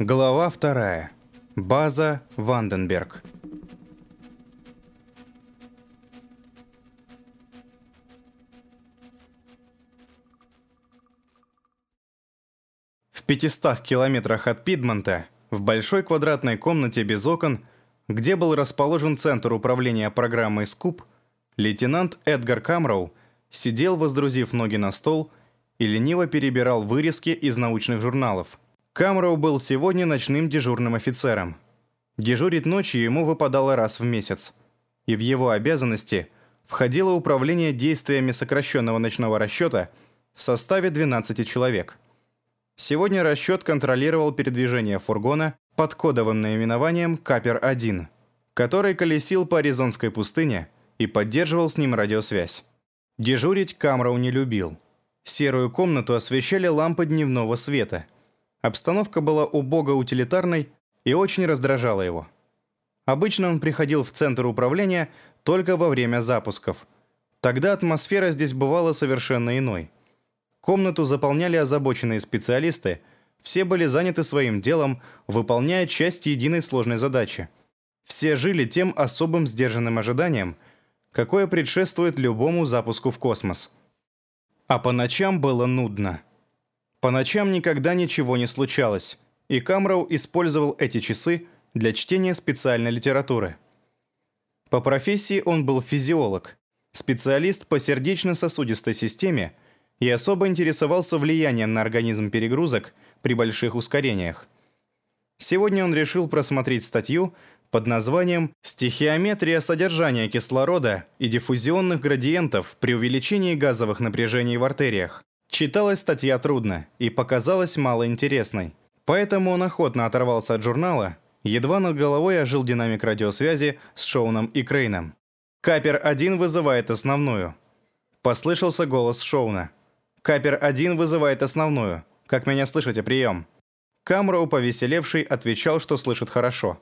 Глава вторая. База Ванденберг. В 500 километрах от Пидмонта, в большой квадратной комнате без окон, где был расположен центр управления программой «Скуп», лейтенант Эдгар Камроу сидел, воздрузив ноги на стол, и лениво перебирал вырезки из научных журналов. Камроу был сегодня ночным дежурным офицером. Дежурить ночью ему выпадало раз в месяц. И в его обязанности входило управление действиями сокращенного ночного расчета в составе 12 человек. Сегодня расчет контролировал передвижение фургона под кодовым наименованием «Капер-1», который колесил по Аризонской пустыне и поддерживал с ним радиосвязь. Дежурить Камроу не любил – Серую комнату освещали лампы дневного света. Обстановка была убого утилитарной и очень раздражала его. Обычно он приходил в центр управления только во время запусков. Тогда атмосфера здесь бывала совершенно иной. Комнату заполняли озабоченные специалисты, все были заняты своим делом, выполняя часть единой сложной задачи. Все жили тем особым сдержанным ожиданием, какое предшествует любому запуску в космос – а по ночам было нудно. По ночам никогда ничего не случалось, и Камроу использовал эти часы для чтения специальной литературы. По профессии он был физиолог, специалист по сердечно-сосудистой системе и особо интересовался влиянием на организм перегрузок при больших ускорениях. Сегодня он решил просмотреть статью под названием «Стихиометрия содержания кислорода и диффузионных градиентов при увеличении газовых напряжений в артериях». Читалась статья трудно и показалась малоинтересной. Поэтому он охотно оторвался от журнала, едва над головой ожил динамик радиосвязи с Шоуном и Крейном. «Капер-1 вызывает основную». Послышался голос Шоуна. «Капер-1 вызывает основную. Как меня слышите, прием?» Камроу, повеселевший, отвечал, что слышит хорошо.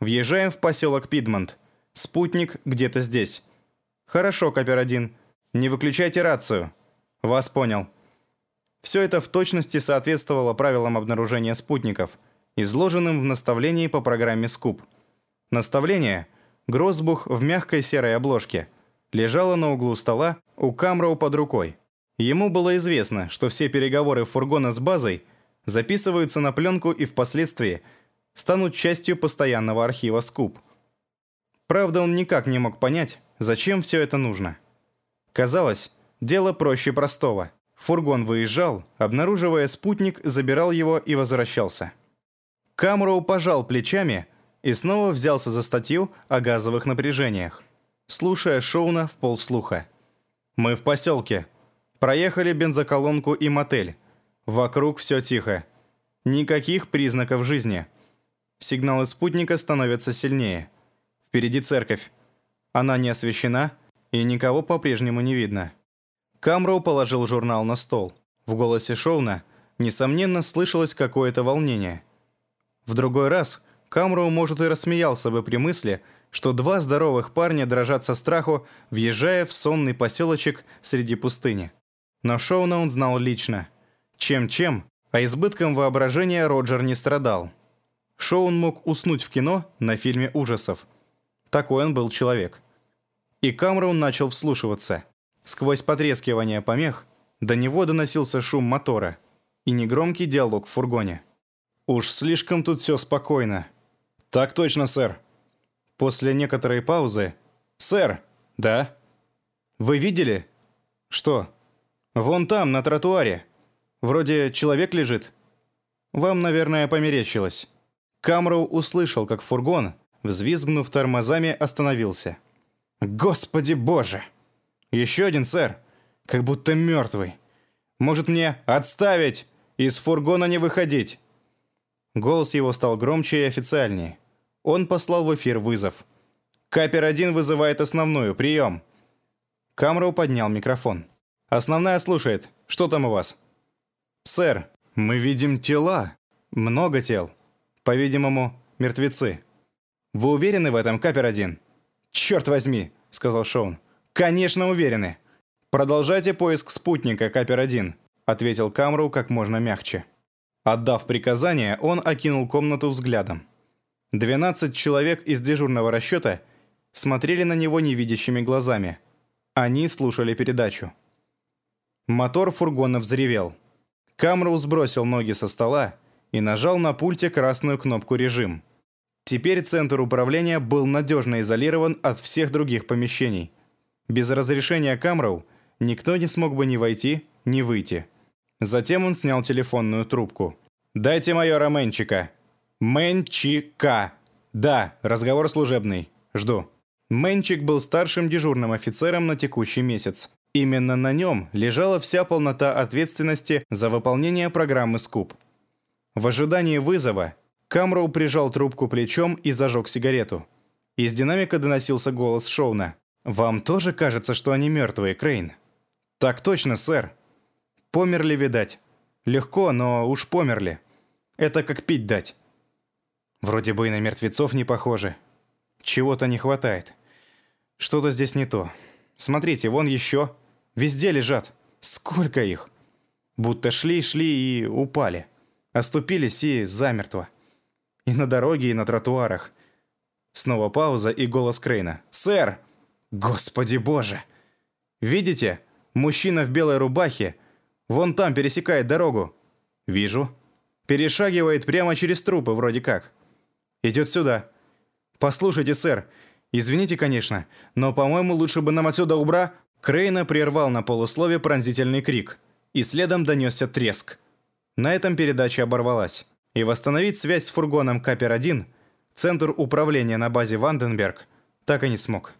Въезжаем в поселок Пидмонт. Спутник где-то здесь. Хорошо, Копер-1. Не выключайте рацию. Вас понял. Все это в точности соответствовало правилам обнаружения спутников, изложенным в наставлении по программе СКУП. Наставление Грозбух в мягкой серой обложке лежало на углу стола у Камроу под рукой. Ему было известно, что все переговоры фургона с базой записываются на пленку и впоследствии – станут частью постоянного архива Скуп. Правда, он никак не мог понять, зачем все это нужно. Казалось, дело проще простого. Фургон выезжал, обнаруживая спутник, забирал его и возвращался. Камроу пожал плечами и снова взялся за статью о газовых напряжениях, слушая Шоуна в полслуха. «Мы в поселке. Проехали бензоколонку и мотель. Вокруг все тихо. Никаких признаков жизни. Сигналы спутника становятся сильнее. Впереди церковь. Она не освещена, и никого по-прежнему не видно. Камроу положил журнал на стол. В голосе Шоуна, несомненно, слышалось какое-то волнение. В другой раз Камроу, может, и рассмеялся бы при мысли, что два здоровых парня дрожат со страху, въезжая в сонный поселочек среди пустыни. Но Шоуна он знал лично. Чем-чем, а избытком воображения Роджер не страдал. Шоун мог уснуть в кино на фильме ужасов. Такой он был человек. И Камерон начал вслушиваться. Сквозь потрескивание помех до него доносился шум мотора и негромкий диалог в фургоне. «Уж слишком тут все спокойно». «Так точно, сэр». После некоторой паузы «Сэр!» «Да?» «Вы видели?» «Что?» «Вон там, на тротуаре. Вроде человек лежит». «Вам, наверное, померещилось». Камроу услышал, как фургон, взвизгнув тормозами, остановился. «Господи боже! Еще один, сэр! Как будто мертвый! Может мне отставить? Из фургона не выходить!» Голос его стал громче и официальнее. Он послал в эфир вызов. «Капер-1 вызывает основную. Прием!» Камроу поднял микрофон. «Основная слушает. Что там у вас?» «Сэр, мы видим тела. Много тел. По-видимому, мертвецы. Вы уверены в этом, Капер-1? Черт возьми, сказал Шоун. Конечно, уверены. Продолжайте поиск спутника, Капер-1, ответил Камру как можно мягче. Отдав приказание, он окинул комнату взглядом. 12 человек из дежурного расчета смотрели на него невидящими глазами. Они слушали передачу. Мотор фургона взревел. Камру сбросил ноги со стола и нажал на пульте красную кнопку «Режим». Теперь центр управления был надежно изолирован от всех других помещений. Без разрешения Камроу никто не смог бы ни войти, ни выйти. Затем он снял телефонную трубку. «Дайте майора Мэнчика». «Мэнчика». «Да, разговор служебный. Жду». Мэнчик был старшим дежурным офицером на текущий месяц. Именно на нем лежала вся полнота ответственности за выполнение программы «Скуп». В ожидании вызова Камроу прижал трубку плечом и зажег сигарету. Из динамика доносился голос Шоуна. «Вам тоже кажется, что они мертвые, Крейн?» «Так точно, сэр. Померли, видать. Легко, но уж померли. Это как пить дать. Вроде бы и на мертвецов не похоже. Чего-то не хватает. Что-то здесь не то. Смотрите, вон еще. Везде лежат. Сколько их? Будто шли-шли и упали. Оступились и замертво. И на дороге, и на тротуарах. Снова пауза и голос Крейна. «Сэр! Господи боже! Видите? Мужчина в белой рубахе. Вон там пересекает дорогу. Вижу. Перешагивает прямо через трупы вроде как. Идет сюда. Послушайте, сэр. Извините, конечно, но, по-моему, лучше бы нам отсюда убра...» Крейна прервал на полуслове пронзительный крик, и следом донесся треск. На этом передача оборвалась. И восстановить связь с фургоном Капер-1 Центр управления на базе Ванденберг так и не смог.